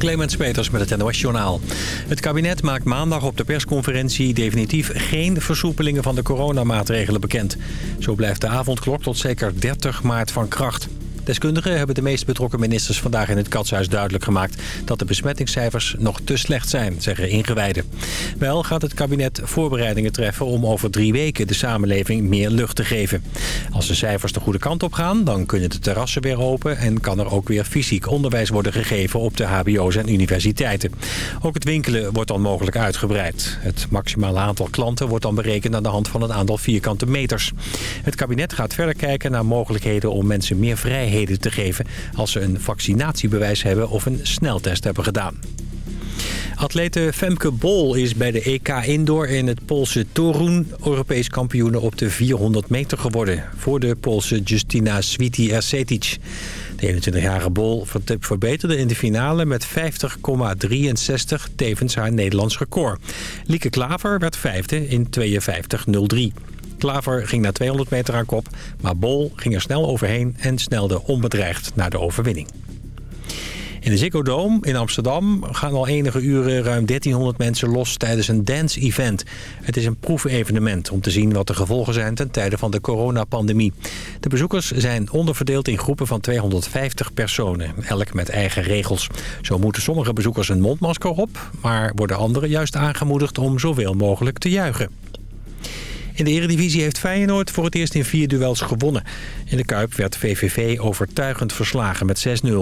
Clemens Peters met het NOS Journaal. Het kabinet maakt maandag op de persconferentie definitief geen versoepelingen van de coronamaatregelen bekend. Zo blijft de avondklok tot zeker 30 maart van kracht. Deskundigen hebben de meest betrokken ministers vandaag in het Katshuis duidelijk gemaakt... dat de besmettingscijfers nog te slecht zijn, zeggen ingewijden. Wel gaat het kabinet voorbereidingen treffen om over drie weken de samenleving meer lucht te geven. Als de cijfers de goede kant op gaan, dan kunnen de terrassen weer open... en kan er ook weer fysiek onderwijs worden gegeven op de hbo's en universiteiten. Ook het winkelen wordt dan mogelijk uitgebreid. Het maximale aantal klanten wordt dan berekend aan de hand van een aantal vierkante meters. Het kabinet gaat verder kijken naar mogelijkheden om mensen meer vrijheden te geven... als ze een vaccinatiebewijs hebben of een sneltest hebben gedaan. Atlete Femke Bol is bij de EK Indoor in het Poolse Torun Europees kampioene op de 400 meter geworden. Voor de Poolse Justina Sviti Ersetic. De 21-jarige Bol verbeterde in de finale met 50,63 tevens haar Nederlands record. Lieke Klaver werd vijfde in 52,03. Klaver ging na 200 meter aan kop, maar Bol ging er snel overheen en snelde onbedreigd naar de overwinning. In de Ziggo in Amsterdam gaan al enige uren ruim 1300 mensen los tijdens een dance-event. Het is een proefevenement om te zien wat de gevolgen zijn ten tijde van de coronapandemie. De bezoekers zijn onderverdeeld in groepen van 250 personen, elk met eigen regels. Zo moeten sommige bezoekers een mondmasker op, maar worden anderen juist aangemoedigd om zoveel mogelijk te juichen. In de Eredivisie heeft Feyenoord voor het eerst in vier duels gewonnen. In de Kuip werd VVV overtuigend verslagen met 6-0.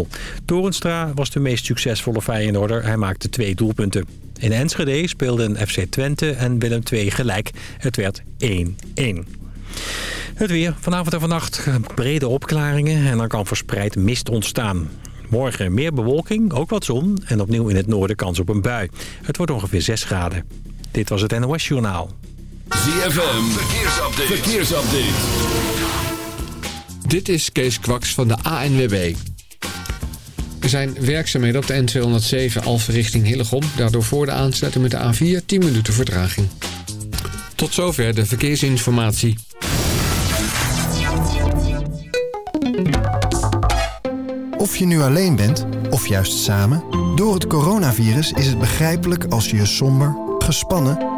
Torenstra was de meest succesvolle Feyenoorder. Hij maakte twee doelpunten. In Enschede speelden FC Twente en Willem II gelijk. Het werd 1-1. Het weer. Vanavond en vannacht brede opklaringen en dan kan verspreid mist ontstaan. Morgen meer bewolking, ook wat zon en opnieuw in het noorden kans op een bui. Het wordt ongeveer 6 graden. Dit was het NOS Journaal. ZFM, verkeersupdate. verkeersupdate. Dit is Kees Kwaks van de ANWB. Er zijn werkzaamheden op de N207 Alphen richting Hillegom. Daardoor voor de aansluiting met de A4 10 minuten vertraging. Tot zover de verkeersinformatie. Of je nu alleen bent, of juist samen... door het coronavirus is het begrijpelijk als je je somber, gespannen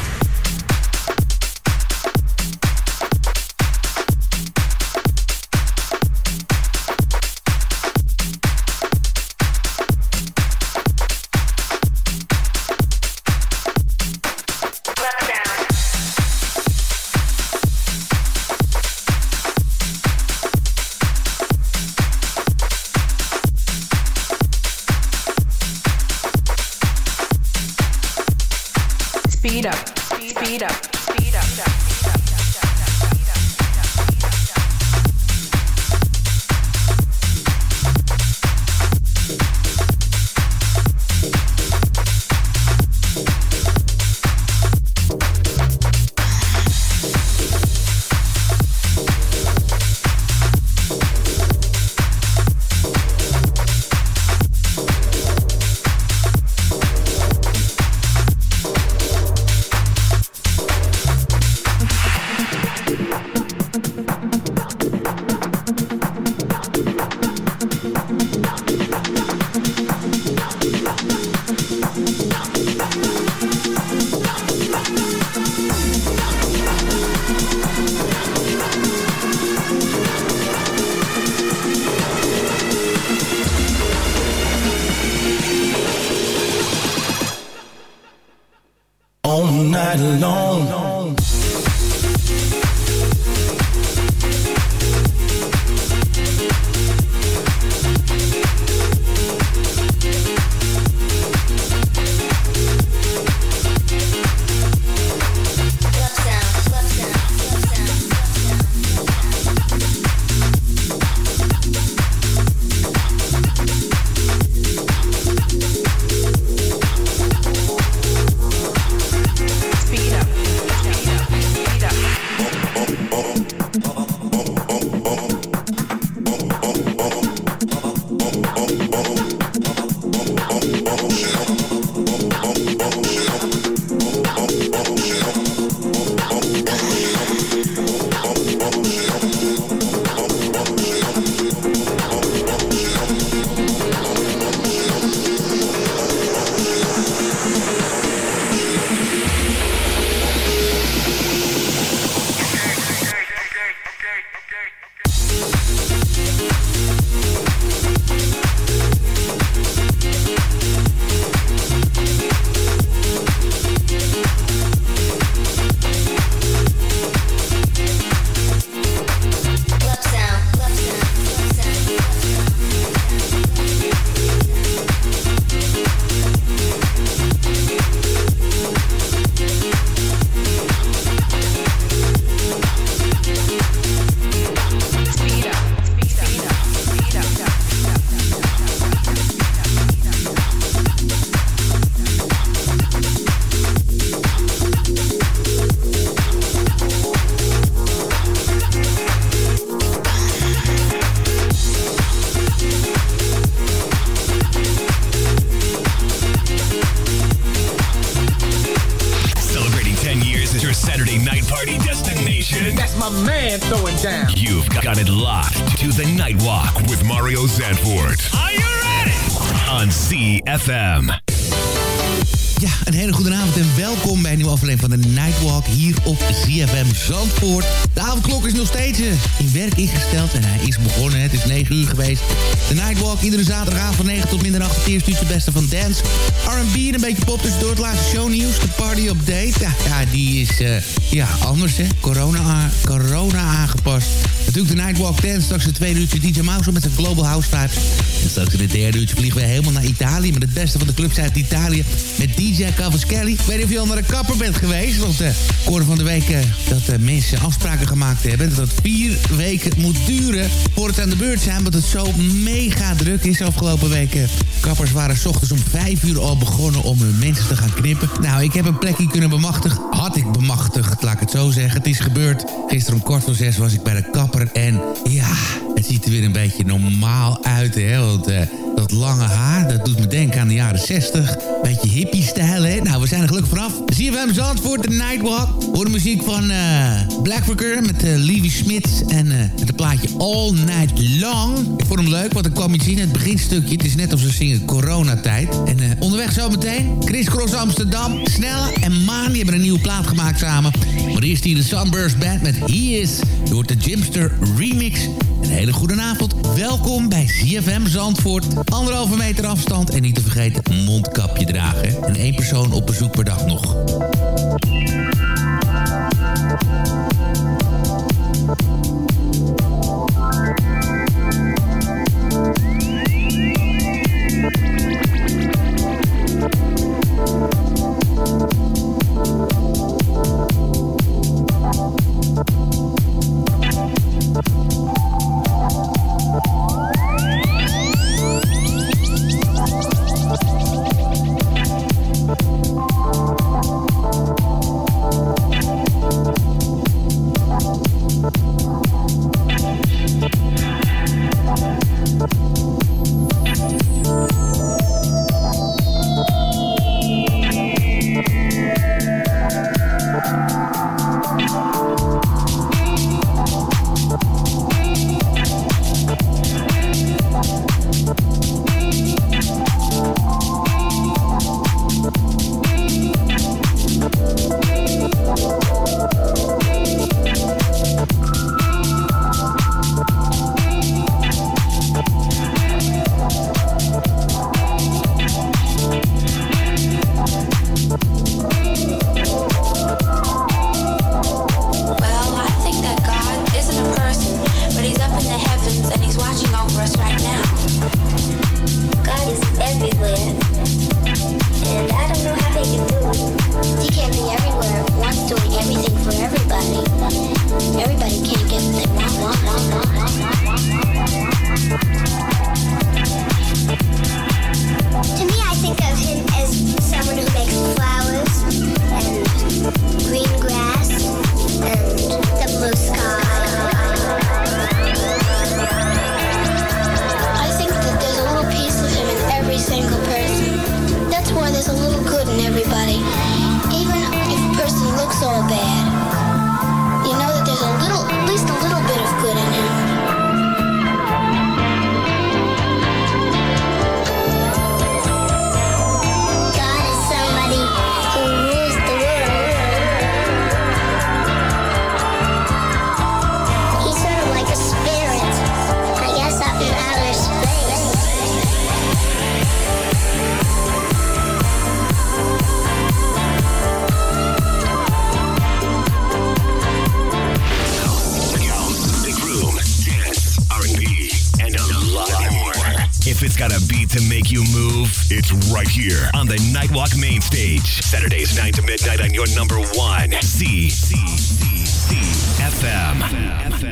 Dance, R&B en een beetje pop tussendoor. Het laatste shownieuws, de party update. Ja, die is uh, ja, anders hè. Corona, corona aangepast. Natuurlijk de Nightwalk Dance. Straks het tweede uurtje DJ Mouse met zijn Global House Vibes. En straks in het derde uurtje vliegen we helemaal naar Italië... met het beste van de clubs uit Italië. Met DJ Cavaschelli. Ik weet niet of je al naar de kapper bent geweest. Want ik van de week uh, dat uh, mensen afspraken gemaakt hebben... dat het vier weken moet duren voor het aan de beurt zijn... omdat het zo mega druk is afgelopen weken. Kappers waren s ochtends om vijf uur al begonnen om hun mensen te gaan knippen. Nou, ik heb een plekje kunnen bemachtigen. Had ik bemachtigd, laat ik het zo zeggen. Het is gebeurd. Gisteren om kwart voor zes was ik bij de kapper. En ja, het ziet er weer een beetje normaal uit, hè. Want uh, Dat lange haar, dat doet me denken aan de jaren 60. Beetje hippie-stijl, hè? Nou, we zijn er gelukkig vanaf. ZFM Zandvoort, de Nightwalk. Hoor de muziek van uh, Blackfucker met uh, Levi Smith. En uh, het plaatje All Night Long. Ik vond hem leuk, want ik kwam iets zien. Het beginstukje, het is net als ze zingen coronatijd. En onderweg zo meteen, Chris Cross Amsterdam. Snelle en Maan, die hebben een nieuwe plaat gemaakt samen. Maar eerst hier de Sunburst Band met He Is. Je hoort de Jimster Remix. Een hele goede avond. Welkom bij ZFM Zandvoort. Anderhalve meter afstand en niet te vergeten mondkapje dragen. En één persoon op bezoek per dag nog.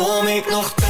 Kom ik nog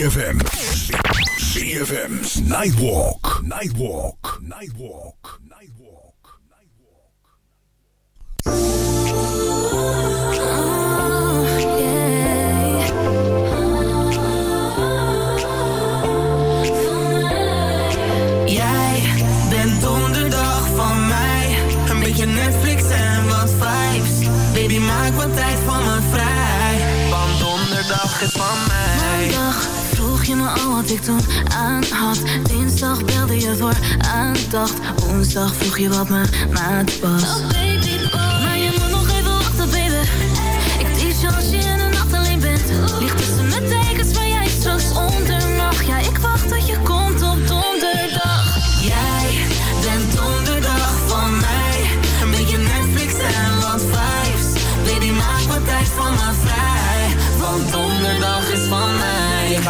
ZFM, ZFM, ZFM's Nightwalk,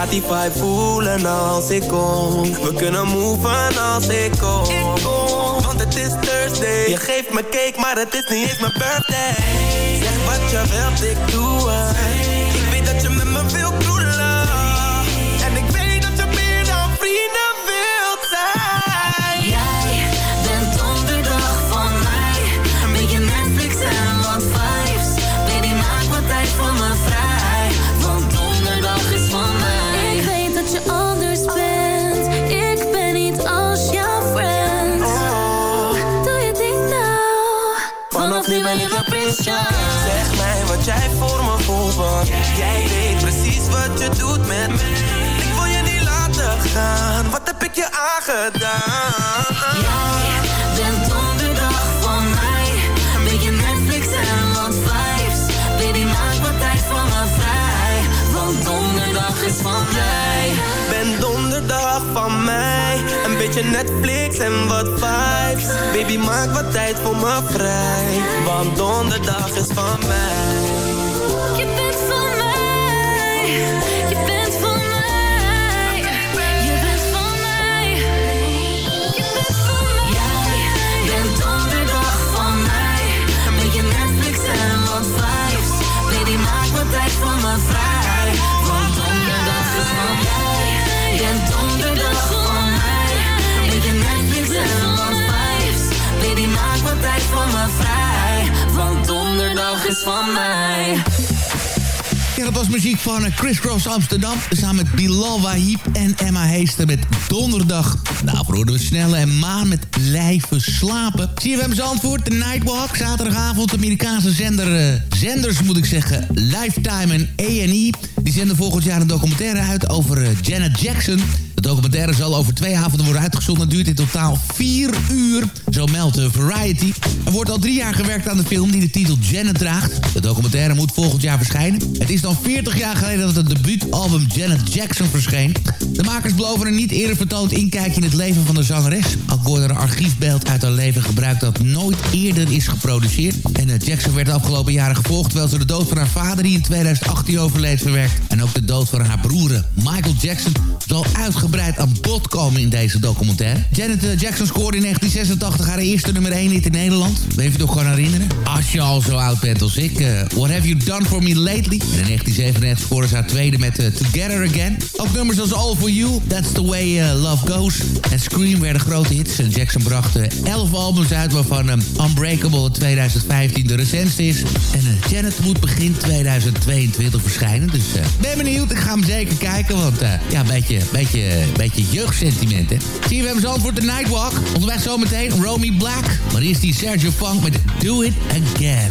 gaat die vibe voelen als ik kom. We kunnen moven als ik kom. Want het is Thursday. Je geeft me cake, maar het is niet eens mijn birthday. Zeg wat je wilt, ik doe het. Ik wil je niet laten gaan, wat heb ik je aangedaan? Jij bent donderdag van mij. Een beetje Netflix en wat vibes. Baby, maak wat tijd voor me vrij. Want donderdag is van mij. Ben donderdag van mij, een beetje Netflix en wat vibes. Baby, maak wat tijd voor me vrij, want donderdag is van mij. Tijd voor me vrij. Want donderdag is van mij. Ja, dat was muziek van Chris Cross Amsterdam. Samen met Bilal Wahib en Emma Heester met Donderdag. Daarvoor hoorden we Snelle en Maan met Blijven Slapen. CFM Zandvoort, de Nightwalk. Zaterdagavond, Amerikaanse zender, eh, zenders moet ik zeggen. Lifetime en A&E. Die zenden volgend jaar een documentaire uit over eh, Janet Jackson... De documentaire zal over twee avonden worden uitgezonden. Duurt in totaal vier uur. Zo meldt de Variety. Er wordt al drie jaar gewerkt aan de film die de titel Janet draagt. De documentaire moet volgend jaar verschijnen. Het is dan 40 jaar geleden dat het debuutalbum Janet Jackson verscheen. De makers beloven een niet eerder vertoond inkijkje in het leven van de zangeres. Ook wordt er een archiefbeeld uit haar leven gebruikt dat nooit eerder is geproduceerd. En eh, Jackson werd de afgelopen jaren gevolgd... terwijl ze de dood van haar vader die in 2018 overleed verwerkt. En ook de dood van haar broer Michael Jackson zal uitgebreid uitgebreid aan bod komen in deze documentaire. Janet eh, Jackson scoorde in 1986 haar eerste nummer 1 hit in Nederland. Weet je nog gaan herinneren? Als je al zo oud bent als ik. eh, What Have You Done For Me Lately? In 1997 scoorde ze haar tweede met eh, Together Again. Ook nummers als All For You, That's The Way Love Goes en Scream werden grote hits. Jackson bracht eh, 11 albums uit waarvan Unbreakable in 2015 de recentste is. En Janet moet begin 2022 verschijnen. Dus ben benieuwd. Ik ga hem zeker kijken. Want ja, beetje, beetje, beetje jeugdsentiment, hè. Zie je, we hebben antwoord de Nightwalk. Onderweg zometeen Romy Black. Maar eerst die Sergio Funk met Do It Again.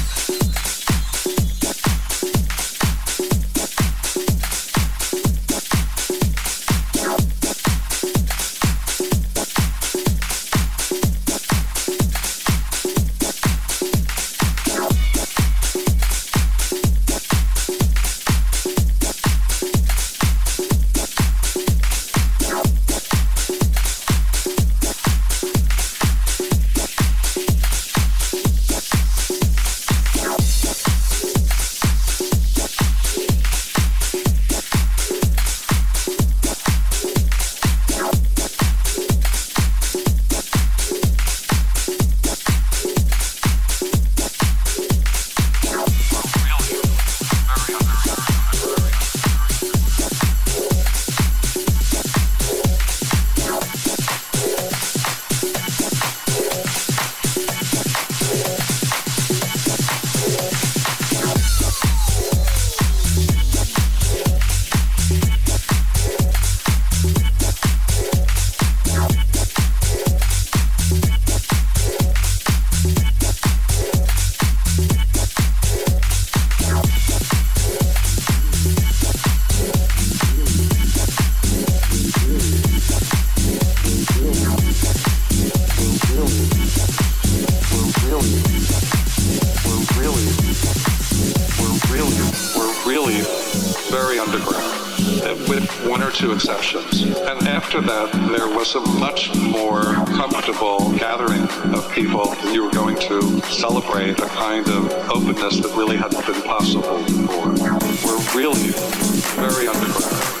very underground uh, with one or two exceptions. And after that, there was a much more comfortable gathering of people. You were going to celebrate a kind of openness that really hadn't been possible before. We're really very underground.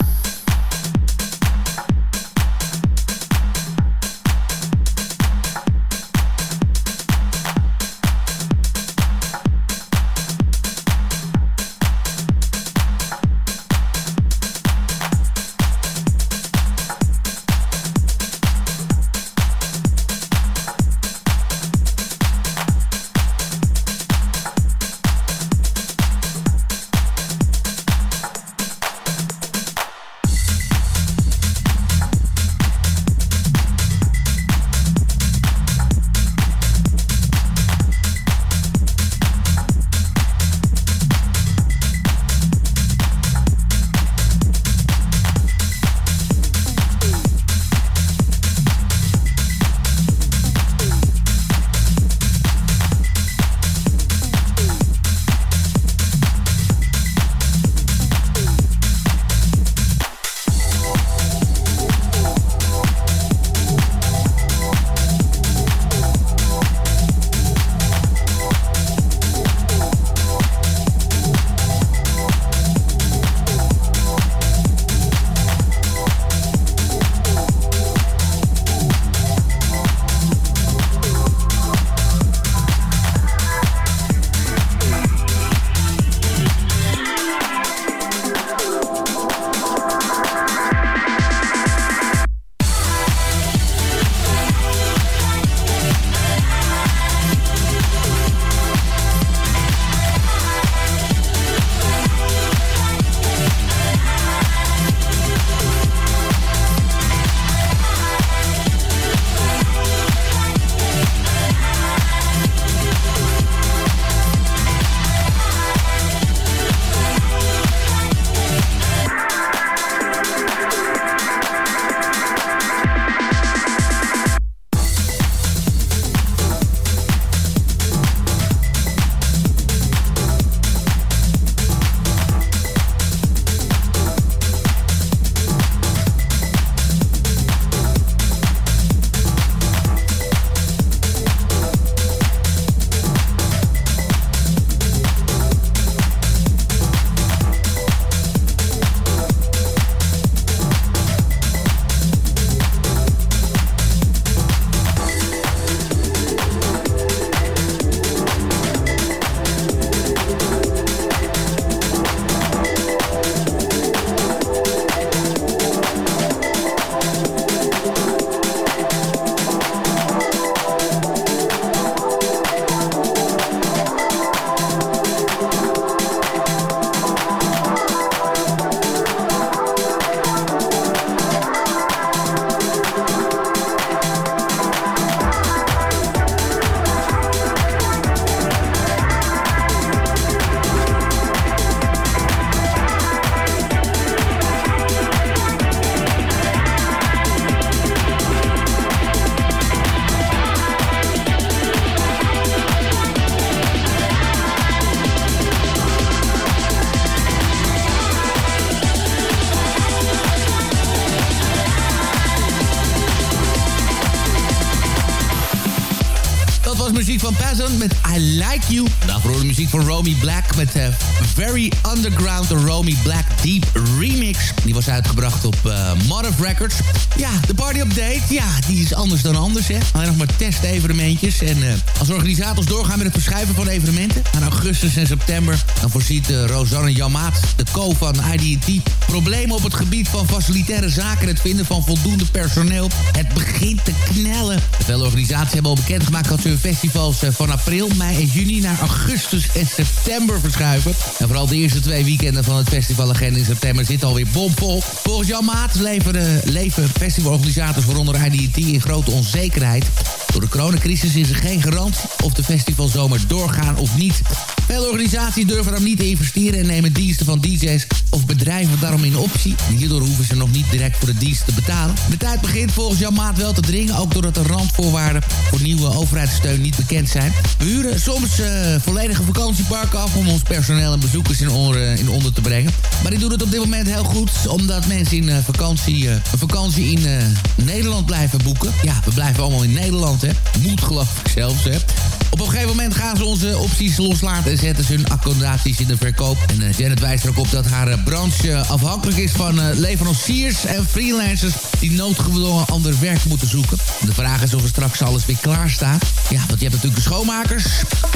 Was muziek van Peasant met I Like You. Daarvoor de muziek van Romy Black met uh, Very Underground, de Romy Black Deep Remix. Die was uitgebracht op uh, Records. Ja, de party update, ja, die is anders dan anders, hè. Alleen nog maar testevenementjes. En uh, als organisators doorgaan met het verschuiven van evenementen... aan augustus en september, dan voorziet uh, Rosanne Jamaat, de co van IDT... problemen op het gebied van facilitaire zaken... en het vinden van voldoende personeel. Het begint te knellen. Veel organisaties hebben al bekendgemaakt dat ze hun festivals van april, mei en juni naar augustus en september verschuiven. En vooral de eerste twee weekenden van het festivalagenda in september zitten alweer bomvol. Volgens Jan Maat leven, leven festivalorganisators, waaronder IDT, in grote onzekerheid. Door de coronacrisis is er geen garantie of de festivals zomaar doorgaan of niet. Veel organisaties durven dan niet te investeren en nemen diensten van DJ's of bedrijven daarom in optie. Hierdoor hoeven ze nog niet direct voor de dienst te betalen. De tijd begint volgens Jan Maat wel te dringen, ook doordat de randvoorwaarden voor nieuwe overheidssteun niet bekend zijn. We huren soms uh, volledige vakantieparken af om ons personeel en bezoekers in, in onder te brengen. Maar die doen het op dit moment heel goed, omdat mensen in uh, vakantie, uh, vakantie in Nederland blijven boeken. Ja, we blijven allemaal in Nederland, hè. Moet geloof ik zelfs, hè. Op een gegeven moment gaan ze onze opties loslaten en zetten ze hun accommodaties in de verkoop. En Janet wijst er ook op dat haar branche afhankelijk is van leveranciers en freelancers die noodgedwongen ander werk moeten zoeken. De vraag is of er straks alles weer klaar staat. Ja, want je hebt natuurlijk de schoonmakers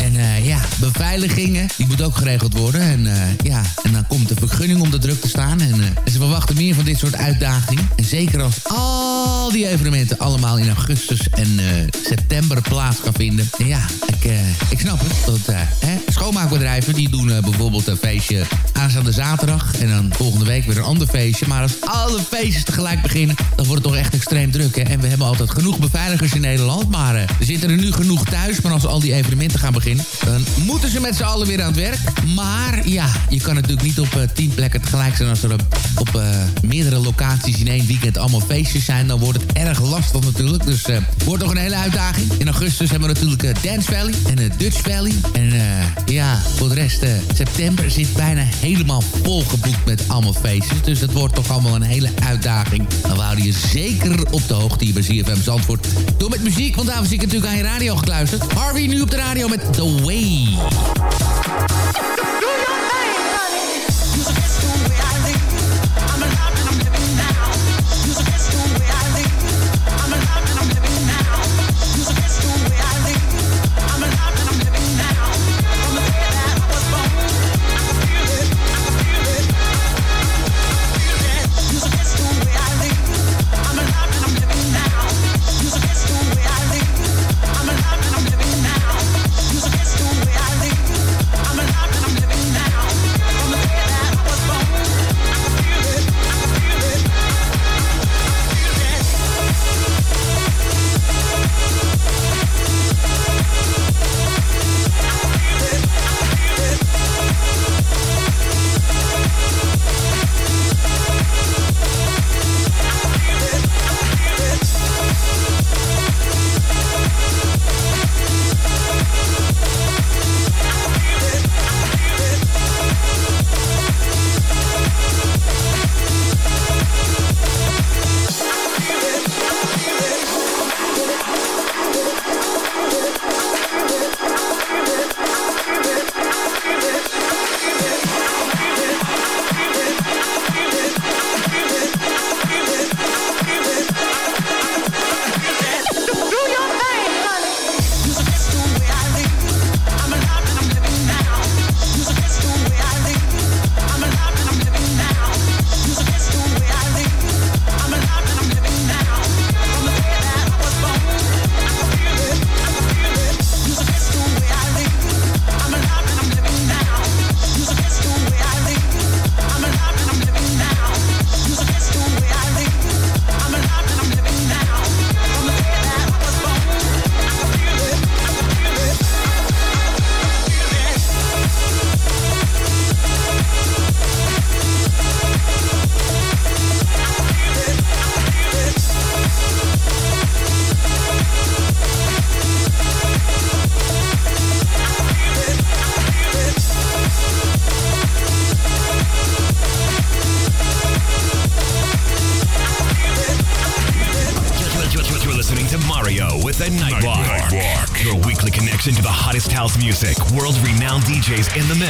en ja, beveiligingen, die moet ook geregeld worden. En ja, en dan komt de vergunning om de druk te staan. En, ze verwachten meer van dit soort uitdagingen. En zeker als al die evenementen allemaal in augustus en september plaats gaan vinden. En ja, ik, ik snap het. Dat, hè, schoonmaakbedrijven die doen bijvoorbeeld een feestje aanstaande zaterdag. En dan volgende week weer een ander feestje. Maar als alle feestjes tegelijk beginnen, dan wordt het toch echt extreem druk. Hè? En we hebben altijd genoeg beveiligers in Nederland. Maar er zitten er nu genoeg thuis. Maar als al die evenementen gaan beginnen, dan moeten ze met z'n allen weer aan het werk. Maar ja, je kan natuurlijk niet op tien plekken tegelijk zijn. Als er op meerdere locaties in één weekend allemaal feestjes zijn, dan wordt het erg lastig natuurlijk. Dus het wordt toch een hele uitdaging. In augustus hebben we natuurlijk Dance Valley en Dutch Valley. En uh, ja, voor de rest, uh, september zit bijna helemaal volgeboekt met allemaal feestjes. Dus dat wordt toch allemaal een hele uitdaging. Dan houden je zeker op de hoogte hier bij ZFM Zandvoort. Door met muziek, want daarvoor zie ik natuurlijk aan je radio Harvey nu op de radio met The Way. DJs in the mix,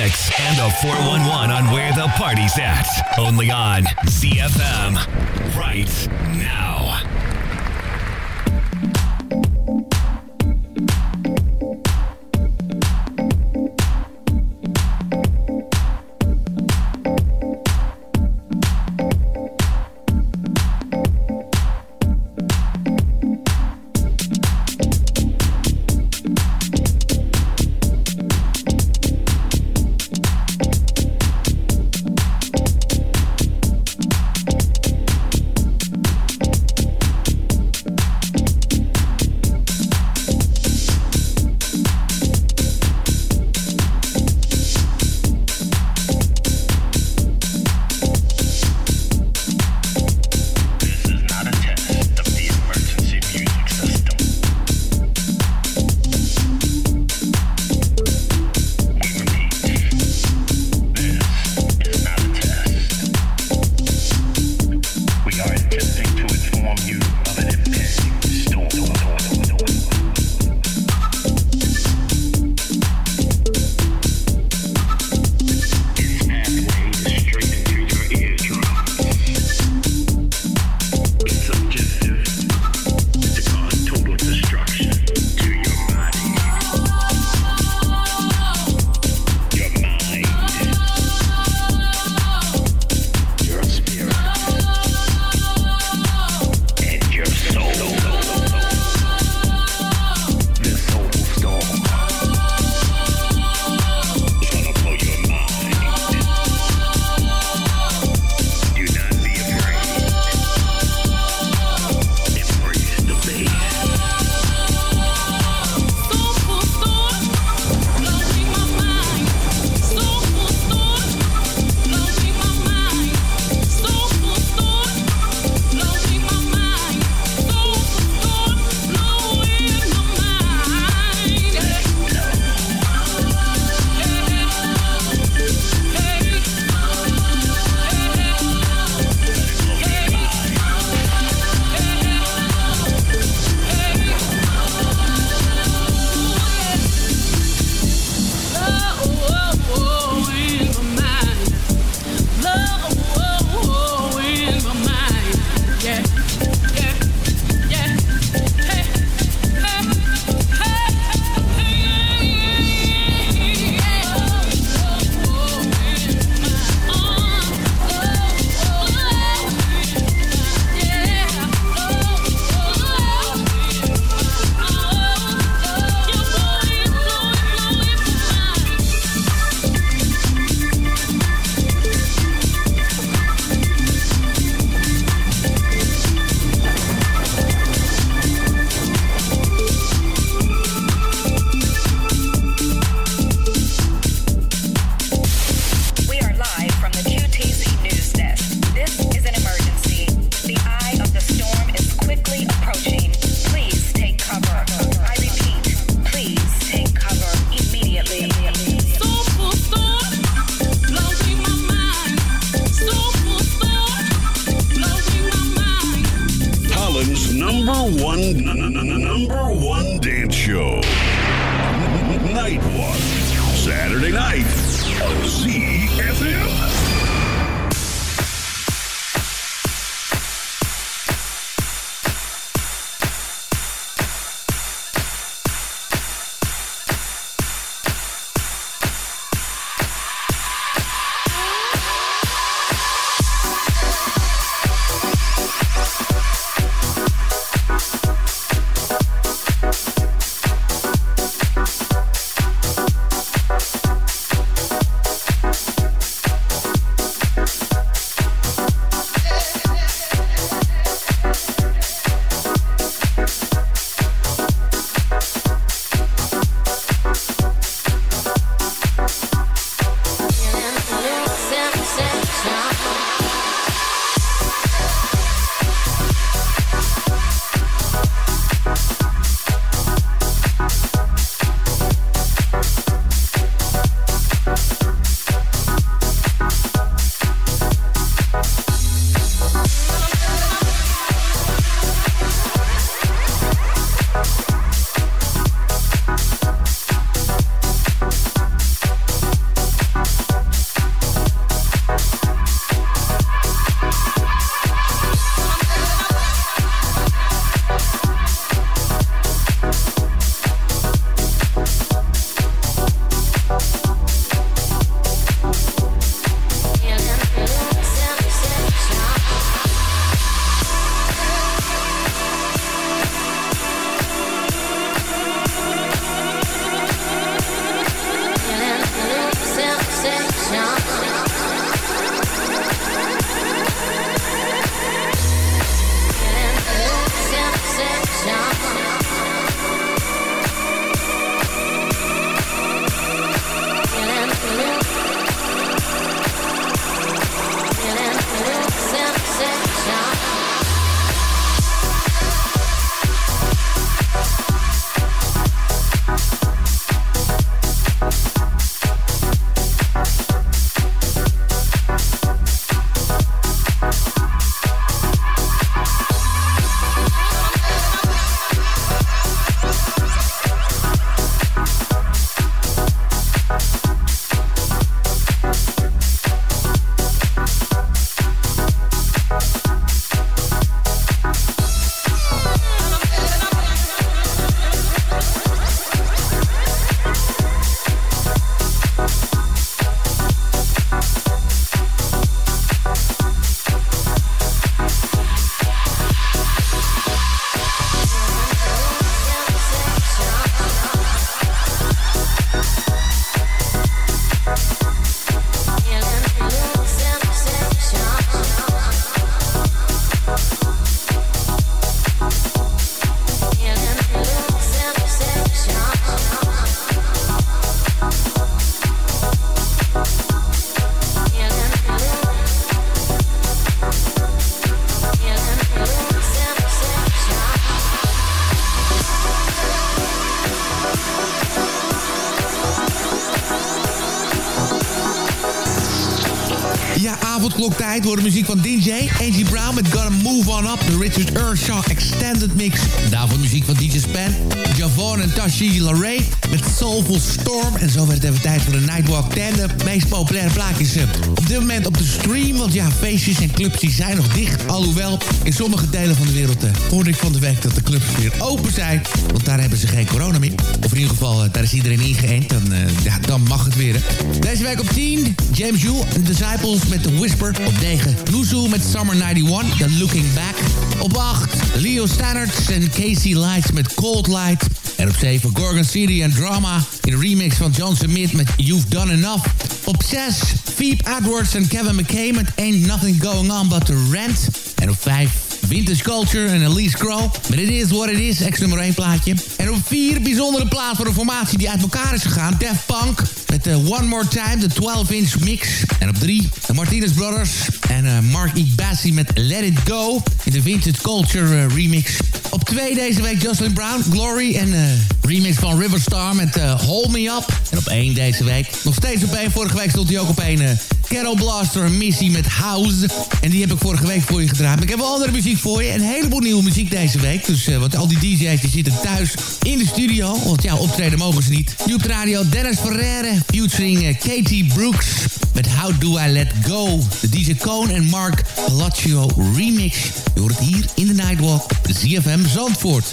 Richard Earnshaw Extended Mix. Daarvoor muziek van DJ Span, Javon en Tashi LaRae met Soulful Storm. En zo werd het even tijd voor de Nightwalk 10, de meest populaire plaatjes eh, op dit moment op de stream. Want ja, feestjes en clubs die zijn nog dicht. Alhoewel, in sommige delen van de wereld eh, hoorde ik van de week dat de clubs weer open zijn. Want daar hebben ze geen corona meer. Of in ieder geval, eh, daar is iedereen ingeënt. Dan, ja, dan mag het weer. Deze week op 10, James Jewel en Disciples met The Whisper. Op 9, Luzu met Summer 91, The Looking Back. Op 8, Leo Stannard en Casey Lights met Cold Light. En op 7, Gorgon City en Drama in remix van John Smith met You've Done Enough. Op 6, Phoebe Edwards en Kevin McKay met Ain't Nothing Going On But The Rent. En op 5, Vintage Culture en Elise Crow. Maar It Is What It Is, ex nummer 1 plaatje. En op 4, bijzondere plaat voor een formatie die uit elkaar is gegaan. Def Punk met de One More Time, de 12-inch mix. En op 3, de Martinez Brothers en eh, Mark E. Bassi met Let It Go. In de Vintage Culture eh, remix. Op 2 deze week Jocelyn Brown, Glory en eh, remix van Riverstar met eh, Hold Me Up. En op 1 deze week, nog steeds op 1. Vorige week stond hij ook op 1. eh Carol Blaster Missy met House. En die heb ik vorige week voor je gedraaid. Maar ik heb wel andere muziek voor je. En een heleboel nieuwe muziek deze week. Dus eh, want al die DJ's die zitten thuis in de studio. Want ja, optreden mogen ze niet. Nu op de radio Dennis Ferrere featuring eh, Katie Brooks. Met How Do I Let Go. De DJ Cohn en Mark Palaccio remix. Je hoort het hier in de Nightwalk. ZFM Zandvoort.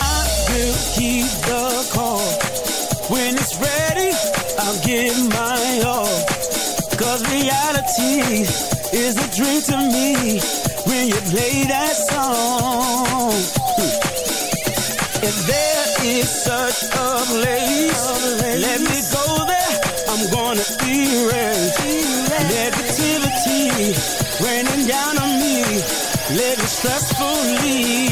I will keep the call. When it's ready, I'll give my all. Cause reality is a dream to me when you play that song. If there is such a place, let me go there. I'm gonna erase negativity raining down on me, living stressfully.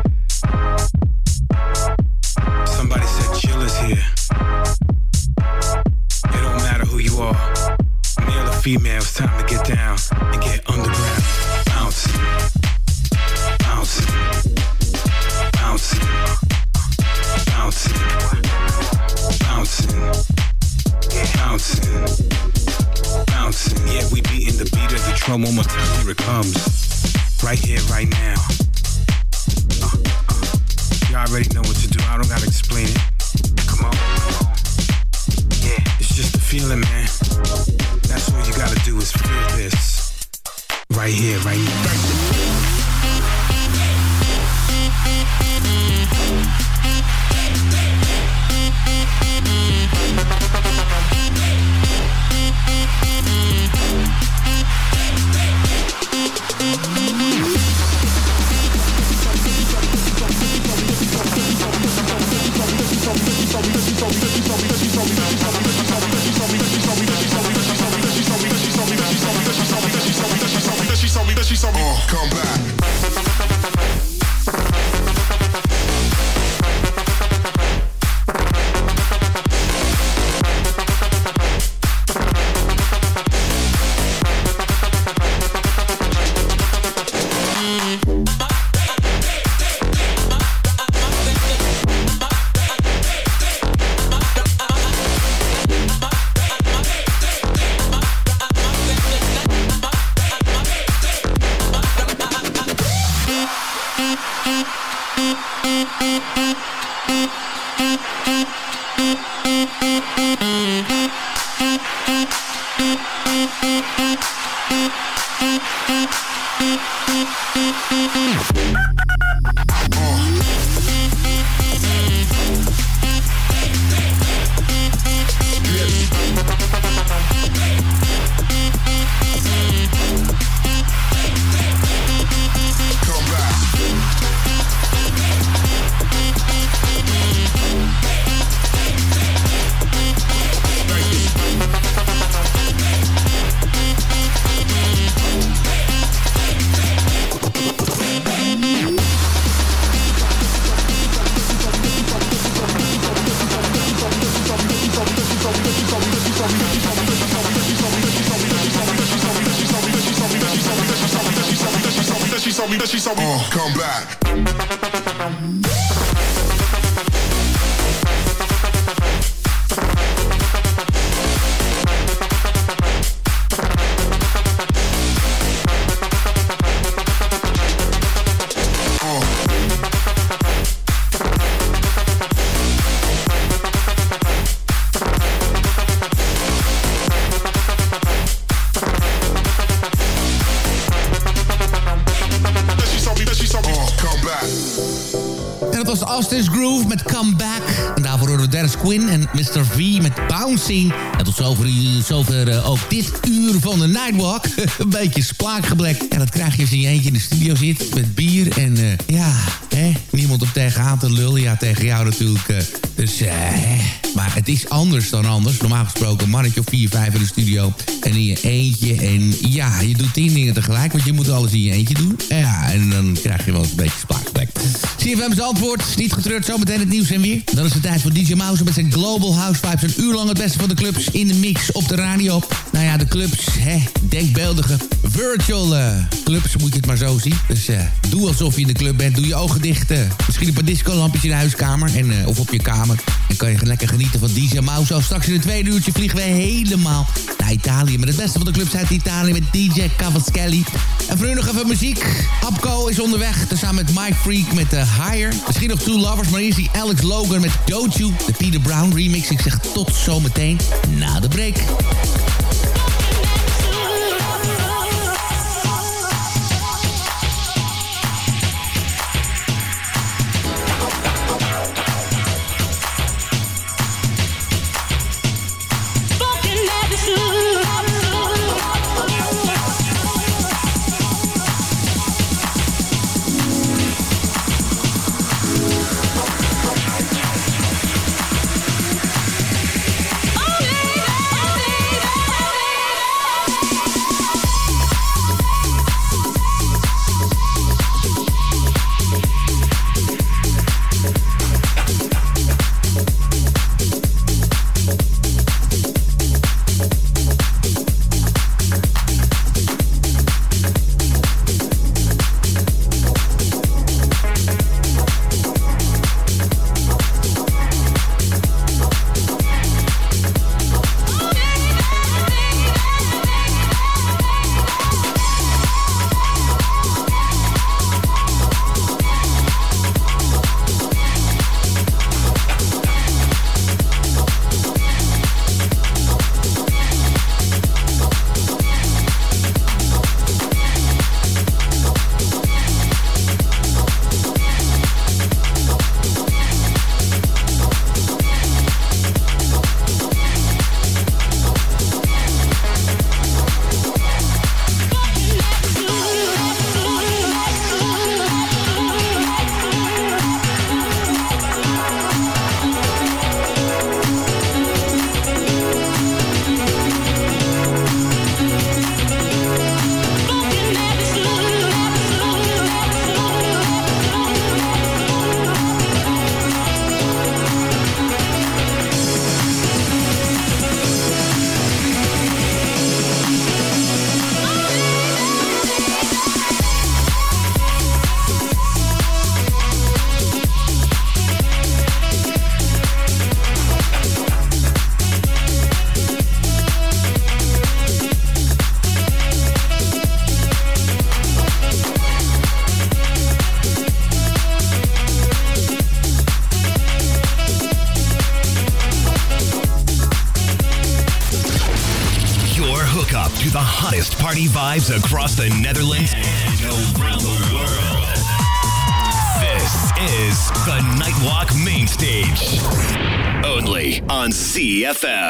females, time to get down and get underground. Bounce, bounce, bounce, bouncing, bouncing, bouncing, bouncing. Yeah, we beating the beat of the drum one more time. Here it comes, right here, right now. Uh, uh, you already know what to do. I don't gotta explain it. Come on, yeah, it's just a feeling, man. right here, right now. Bouncing. En tot zover, eh, ook dit uur van de Nightwalk. een beetje splaakgeblek. En dat krijg je als je in je eentje in de studio zit met bier. En eh, ja, hè, niemand om tegenaan te lullen. Ja, tegen jou natuurlijk. eh, dus, maar het is anders dan anders. Normaal gesproken mannetje of vier, vijf in de studio. En in je eentje. En ja, je doet tien dingen tegelijk. Want je moet alles in je eentje doen. Ja, en dan krijg je wel een beetje splaakgeblek. CFM's antwoord. Niet getreurd, zometeen het nieuws en weer. Dan is het tijd voor DJ Mouse met zijn Global House Vibes. Een uur lang het beste van de clubs in de mix op de radio. Nou ja, de clubs, hè, denkbeeldige virtual eh, clubs moet je het maar zo zien. Dus eh, doe alsof je in de club bent. Doe je ogen dicht. eh, misschien een paar discolampjes in de huiskamer en, eh, of op je kamer. En kan je lekker genieten van DJ Mouse. Straks in het tweede uurtje vliegen we helemaal naar Italië. Met het beste van de clubs uit Italië met DJ Cavaschelli. En voor nu nog even muziek. Apco is onderweg. Tezamen met Mike Freak met The Higher. Misschien nog Two Lovers, maar hier is die Alex Logan met You. De Peter Brown remix. Ik zeg tot zometeen na de break.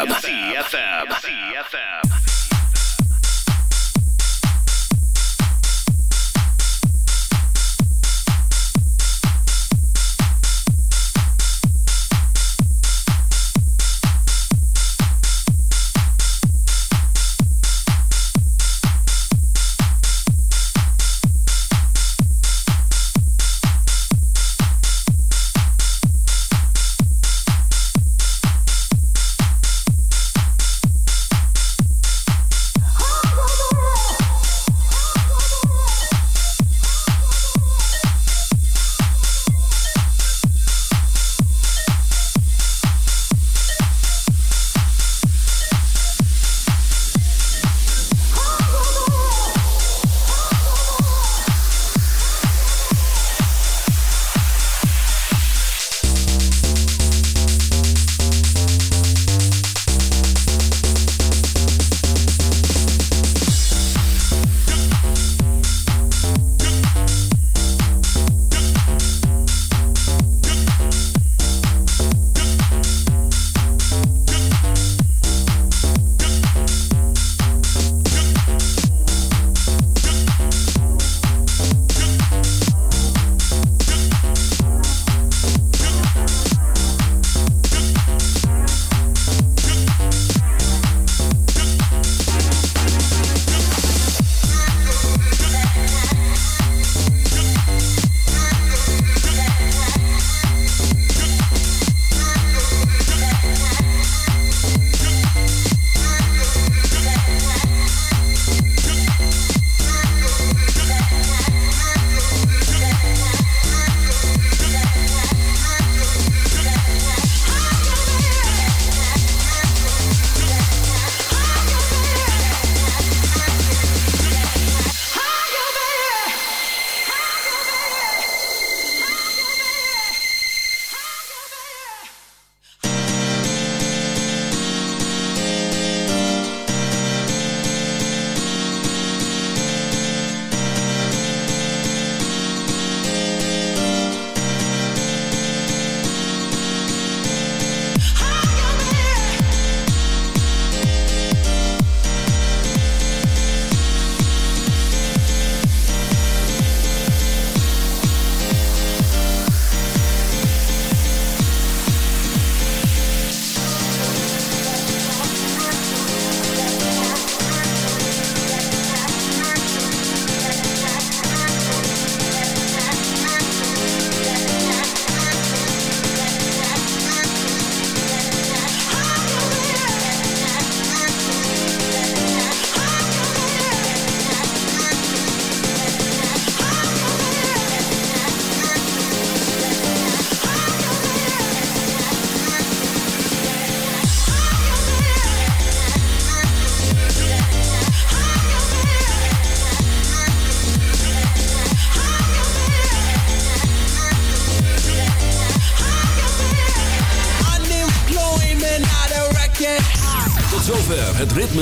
CFM. CFM.